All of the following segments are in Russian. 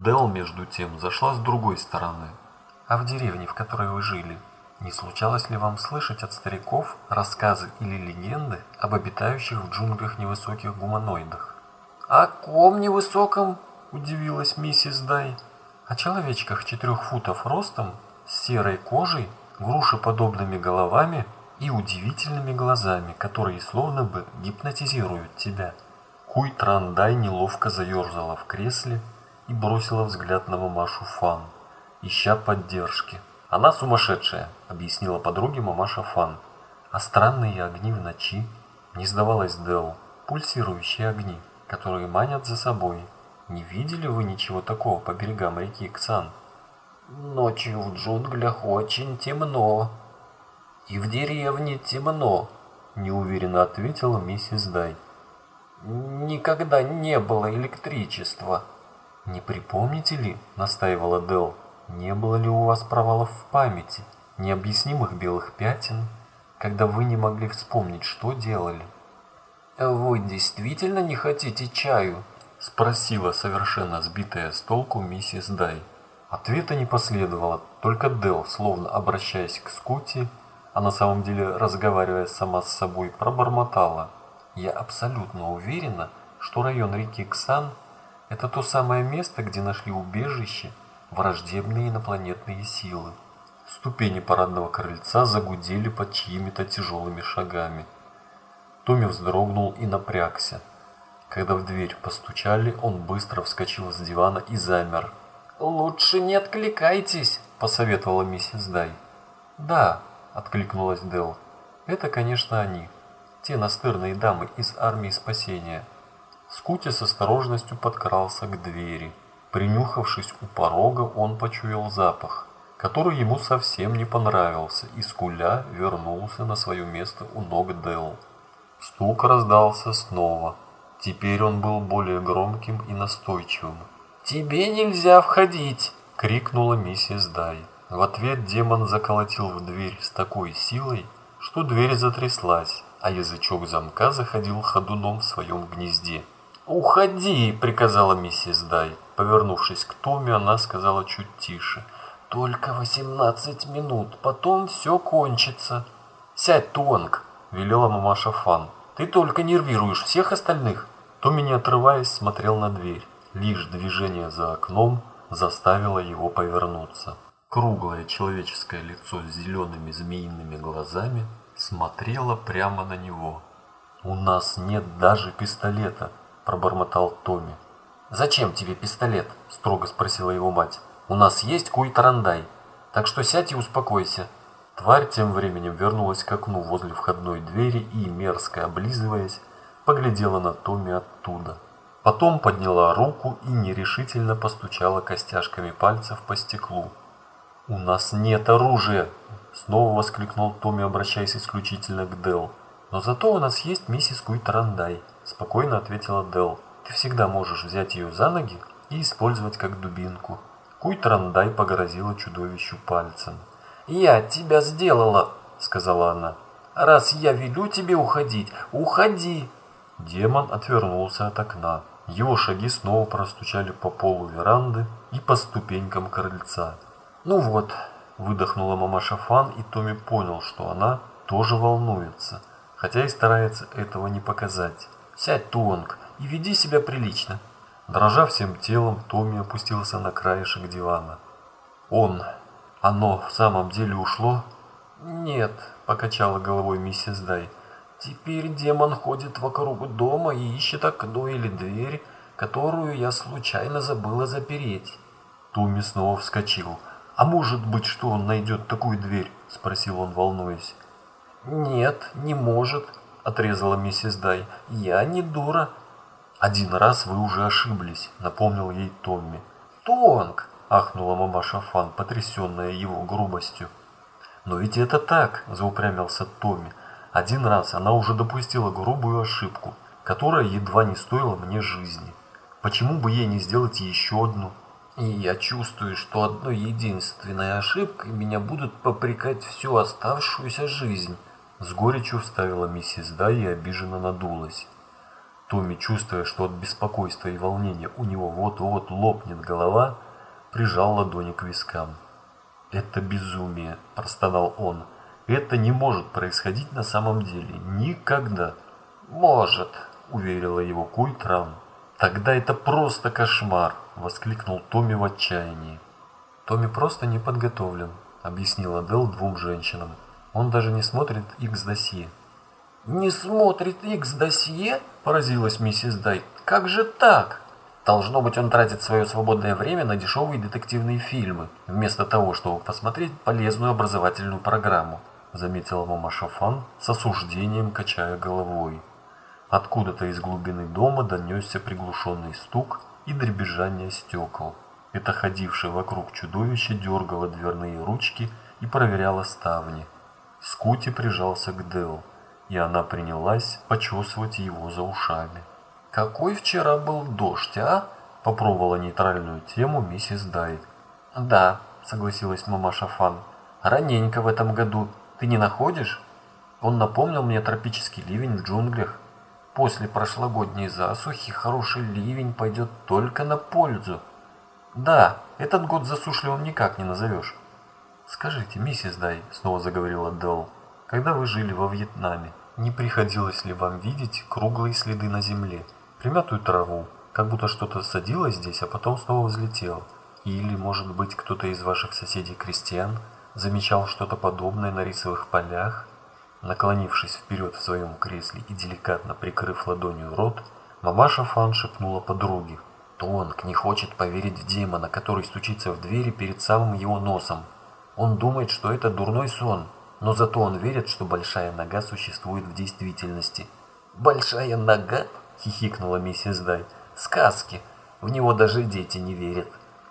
Дел, между тем, зашла с другой стороны. «А в деревне, в которой вы жили, не случалось ли вам слышать от стариков рассказы или легенды об обитающих в джунглях невысоких гуманоидах?» «О ком невысоком?» – удивилась миссис Дай. «О человечках четырех футов ростом, с серой кожей, грушеподобными головами и удивительными глазами, которые словно бы гипнотизируют тебя». Куй Трандай неловко заерзала в кресле и бросила взгляд на мамашу Фан, ища поддержки. «Она сумасшедшая», — объяснила подруге мамаша Фан. «А странные огни в ночи?» — не сдавалась Дел. «Пульсирующие огни» которые манят за собой. Не видели вы ничего такого по берегам реки Ксан? Ночью в джунглях очень темно. И в деревне темно, неуверенно ответила миссис Дай. Никогда не было электричества. Не припомните ли, настаивала Дел, не было ли у вас провалов в памяти, необъяснимых белых пятен, когда вы не могли вспомнить, что делали? «Вы действительно не хотите чаю?» – спросила совершенно сбитая с толку миссис Дай. Ответа не последовало, только Дел, словно обращаясь к Скути, а на самом деле разговаривая сама с собой, пробормотала. «Я абсолютно уверена, что район реки Ксан – это то самое место, где нашли убежище враждебные инопланетные силы». Ступени парадного крыльца загудели под чьими-то тяжелыми шагами. Томми вздрогнул и напрягся. Когда в дверь постучали, он быстро вскочил с дивана и замер. «Лучше не откликайтесь», – посоветовала миссис Дай. «Да», – откликнулась Дел. «Это, конечно, они. Те настырные дамы из армии спасения». Скути с осторожностью подкрался к двери. Принюхавшись у порога, он почуял запах, который ему совсем не понравился, и скуля вернулся на свое место у ног Дел. Стук раздался снова. Теперь он был более громким и настойчивым. «Тебе нельзя входить!» — крикнула миссис Дай. В ответ демон заколотил в дверь с такой силой, что дверь затряслась, а язычок замка заходил ходуном в своем гнезде. «Уходи!» — приказала миссис Дай. Повернувшись к Томе, она сказала чуть тише. «Только восемнадцать минут, потом все кончится. Сядь, Тонг!» – велела мамаша Фан. «Ты только нервируешь всех остальных!» Томми, не отрываясь, смотрел на дверь. Лишь движение за окном заставило его повернуться. Круглое человеческое лицо с зелеными змеиными глазами смотрело прямо на него. «У нас нет даже пистолета», – пробормотал Томми. «Зачем тебе пистолет?» – строго спросила его мать. «У нас есть куй-тарандай, так что сядь и успокойся». Тварь тем временем вернулась к окну возле входной двери и, мерзко облизываясь, поглядела на Томми оттуда. Потом подняла руку и нерешительно постучала костяшками пальцев по стеклу. «У нас нет оружия!» – снова воскликнул Томми, обращаясь исключительно к Дел. «Но зато у нас есть миссис Куйтарандай», – спокойно ответила Дел. «Ты всегда можешь взять ее за ноги и использовать как дубинку». Куйтарандай погрозила чудовищу пальцем. «Я тебя сделала», — сказала она. «Раз я велю тебе уходить, уходи!» Демон отвернулся от окна. Его шаги снова простучали по полу веранды и по ступенькам крыльца. «Ну вот», — выдохнула мамаша Фан, и Томми понял, что она тоже волнуется, хотя и старается этого не показать. «Сядь, Туонг, и веди себя прилично». Дрожа всем телом, Томми опустился на краешек дивана. Он, оно в самом деле ушло? Нет, покачала головой миссис Дай. Теперь демон ходит вокруг дома и ищет окно или дверь, которую я случайно забыла запереть. Туми снова вскочил. «А может быть, что он найдет такую дверь?» – спросил он, волнуясь. «Нет, не может», – отрезала миссис Дай. «Я не дура». «Один раз вы уже ошиблись», – напомнил ей Томми. «Тонг!» – ахнула мамаша Фан, потрясенная его грубостью. «Но ведь это так!» – заупрямился Томми. «Один раз она уже допустила грубую ошибку, которая едва не стоила мне жизни. Почему бы ей не сделать еще одну?» «И я чувствую, что одной единственной ошибкой меня будут попрекать всю оставшуюся жизнь», – с горечью вставила миссис Дай и обиженно надулась. Томми, чувствуя, что от беспокойства и волнения у него вот-вот лопнет голова, прижал ладони к вискам. «Это безумие», – простонал он. «Это не может происходить на самом деле. Никогда». «Может», – уверила его Культран. «Тогда это просто кошмар!» – воскликнул Томми в отчаянии. «Томми просто не подготовлен», – объяснила Дел двум женщинам. «Он даже не смотрит X-досье». «Не смотрит X-досье?» – поразилась миссис Дай. «Как же так?» Должно быть, он тратит свое свободное время на дешевые детективные фильмы, вместо того, чтобы посмотреть полезную образовательную программу, заметила мама Шафан с осуждением, качая головой. Откуда-то из глубины дома донесся приглушенный стук и дребезжание стекол. Это ходившее вокруг чудовище дергало дверные ручки и проверяло ставни. Скути прижался к Дел, и она принялась почесывать его за ушами. «Какой вчера был дождь, а?» – попробовала нейтральную тему миссис Дайт. «Да», – согласилась мама Шафан. «Раненько в этом году. Ты не находишь?» Он напомнил мне тропический ливень в джунглях. После прошлогодней засухи хороший ливень пойдет только на пользу. Да, этот год засушливым никак не назовешь. Скажите, миссис Дай, снова заговорила Делл, когда вы жили во Вьетнаме, не приходилось ли вам видеть круглые следы на земле? примятую траву, как будто что-то садилось здесь, а потом снова взлетело. Или, может быть, кто-то из ваших соседей-крестьян замечал что-то подобное на рисовых полях? Наклонившись вперед в своем кресле и деликатно прикрыв ладонью рот, мамаша Фан шепнула подруге. Тонг не хочет поверить в демона, который стучится в двери перед самым его носом. Он думает, что это дурной сон, но зато он верит, что большая нога существует в действительности. «Большая нога?» – хихикнула миссис Дай. «Сказки! В него даже дети не верят!»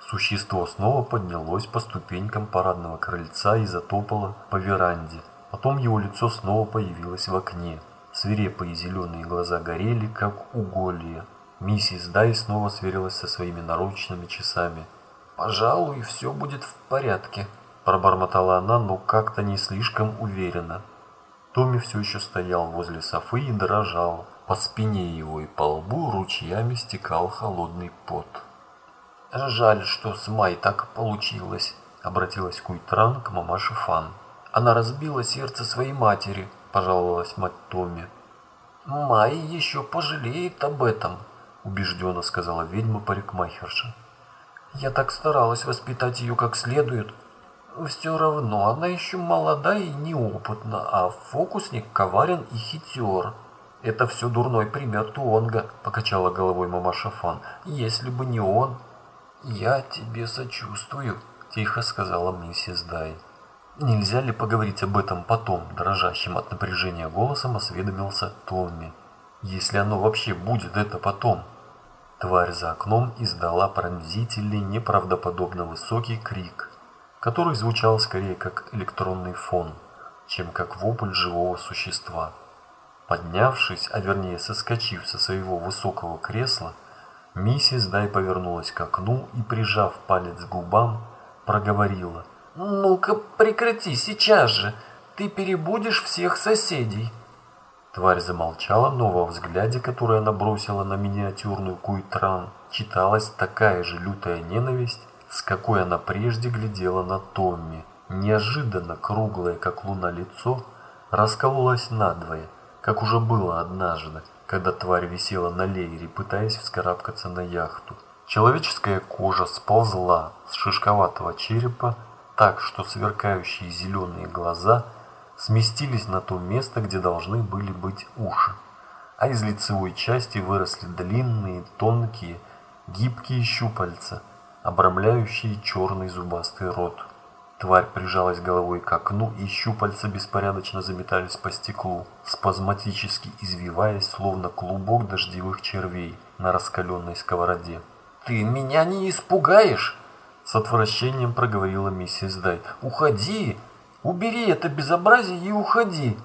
Существо снова поднялось по ступенькам парадного крыльца и затопало по веранде. Потом его лицо снова появилось в окне. Свирепые зеленые глаза горели, как уголья. Миссис Дай снова сверилась со своими наручными часами. «Пожалуй, все будет в порядке», – пробормотала она, но как-то не слишком уверенно. Томми все еще стоял возле Софы и дрожал. По спине его и по лбу ручьями стекал холодный пот. «Жаль, что с Май так получилось», — обратилась Куйтран к мамаше Фан. «Она разбила сердце своей матери», — пожаловалась мать Томми. «Май еще пожалеет об этом», — убежденно сказала ведьма-парикмахерша. «Я так старалась воспитать ее как следует. Все равно она еще молода и неопытна, а фокусник коварен и хитер». «Это все дурной пример Туонга», – покачала головой мама Шафан. «Если бы не он...» «Я тебе сочувствую», – тихо сказала миссис Дай. «Нельзя ли поговорить об этом потом?» – дрожащим от напряжения голосом осведомился Томми. «Если оно вообще будет это потом?» Тварь за окном издала пронзительный, неправдоподобно высокий крик, который звучал скорее как электронный фон, чем как вопль живого существа. Поднявшись, а вернее соскочив со своего высокого кресла, миссис Дай повернулась к окну и, прижав палец к губам, проговорила. «Ну-ка прекрати сейчас же! Ты перебудешь всех соседей!» Тварь замолчала, но во взгляде, который она бросила на миниатюрную Куйтран, читалась такая же лютая ненависть, с какой она прежде глядела на Томми. Неожиданно круглое, как луна, лицо раскололось надвое – как уже было однажды, когда тварь висела на леере, пытаясь вскарабкаться на яхту. Человеческая кожа сползла с шишковатого черепа так, что сверкающие зеленые глаза сместились на то место, где должны были быть уши, а из лицевой части выросли длинные, тонкие, гибкие щупальца, обрамляющие черный зубастый рот. Тварь прижалась головой к окну, и щупальца беспорядочно заметались по стеклу, спазматически извиваясь, словно клубок дождевых червей на раскаленной сковороде. «Ты меня не испугаешь!» С отвращением проговорила миссис Дай. «Уходи! Убери это безобразие и уходи!»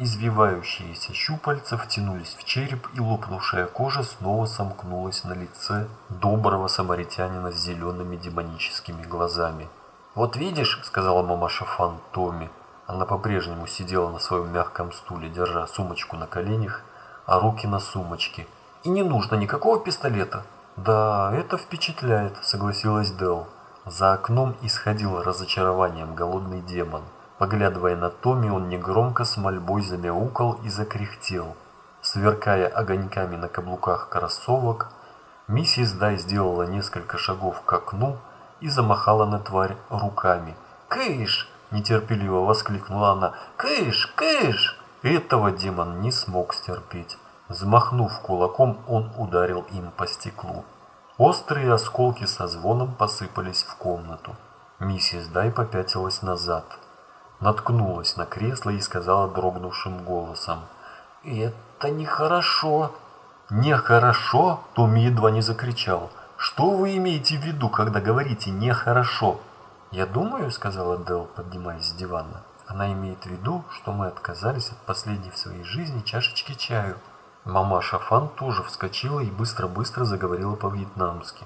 Извивающиеся щупальца втянулись в череп, и лопнувшая кожа снова сомкнулась на лице доброго самаритянина с зелеными демоническими глазами. «Вот видишь», — сказала мама Шафан Томми. Она по-прежнему сидела на своем мягком стуле, держа сумочку на коленях, а руки на сумочке. И не нужно никакого пистолета. Да, это впечатляет, согласилась Дел. За окном исходил разочарованием голодный демон. Поглядывая на Томми, он негромко с мольбой замяукал и закряхтел. Сверкая огоньками на каблуках кроссовок, миссис Дай сделала несколько шагов к окну и замахала на тварь руками. «Кыш!» – нетерпеливо воскликнула она. «Кыш! Кыш!» Этого демон не смог стерпеть. Взмахнув кулаком, он ударил им по стеклу. Острые осколки со звоном посыпались в комнату. Миссис Дай попятилась назад. Наткнулась на кресло и сказала дрогнувшим голосом. «Это нехорошо». «Нехорошо?» Томми едва не закричал. «Что вы имеете в виду, когда говорите «нехорошо»?» «Я думаю», — сказала Дел, поднимаясь с дивана, «она имеет в виду, что мы отказались от последней в своей жизни чашечки чаю». Мамаша Фан тоже вскочила и быстро-быстро заговорила по-вьетнамски.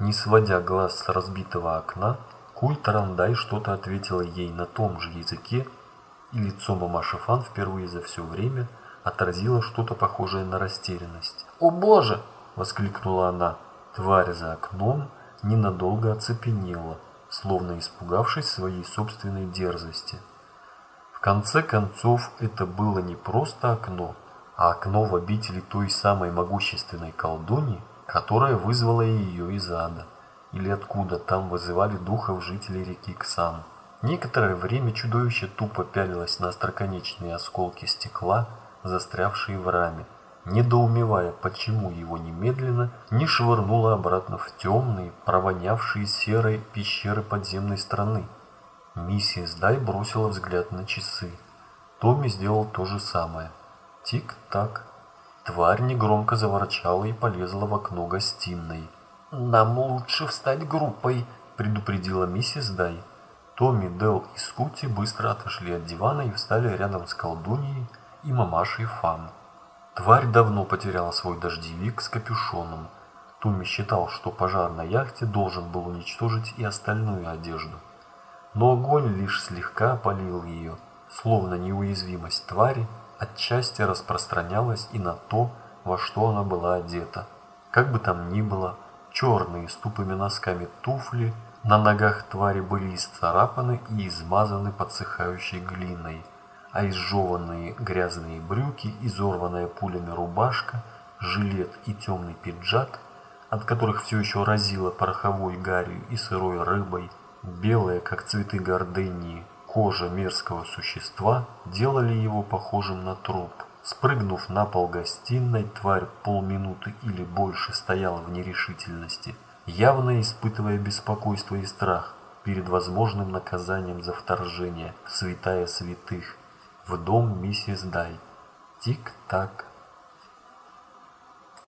Не сводя глаз с разбитого окна, Куль Тарандай что-то ответила ей на том же языке, и лицо мамаши Фан впервые за все время отразило что-то похожее на растерянность. «О боже!» – воскликнула она. Тварь за окном ненадолго оцепенела, словно испугавшись своей собственной дерзости. В конце концов, это было не просто окно, а окно в обители той самой могущественной колдуньи, которая вызвала ее из ада, или откуда там вызывали духов жителей реки Ксан. Некоторое время чудовище тупо пялилось на остроконечные осколки стекла, застрявшие в раме, недоумевая, почему его немедленно не швырнуло обратно в темные, провонявшие серой пещеры подземной страны. Миссис Дай бросила взгляд на часы. Томми сделал то же самое – Тик-так. Тварь негромко заворчала и полезла в окно гостиной. «Нам лучше встать группой», — предупредила миссис Дай. Томми, Дел и Скути быстро отошли от дивана и встали рядом с колдуньей и мамашей Фан. Тварь давно потеряла свой дождевик с капюшоном. Томми считал, что пожар на яхте должен был уничтожить и остальную одежду. Но огонь лишь слегка опалил ее, словно неуязвимость твари отчасти распространялась и на то, во что она была одета. Как бы там ни было, черные с тупыми носками туфли на ногах твари были исцарапаны и измазаны подсыхающей глиной, а изжеванные грязные брюки, изорванная пулями рубашка, жилет и темный пиджак, от которых все еще разило пороховой гарью и сырой рыбой, белые, как цветы гордынии, Кожа мерзкого существа делали его похожим на труп. Спрыгнув на пол гостиной, тварь полминуты или больше стояла в нерешительности, явно испытывая беспокойство и страх перед возможным наказанием за вторжение в святая святых в дом миссис Дай. Тик-так,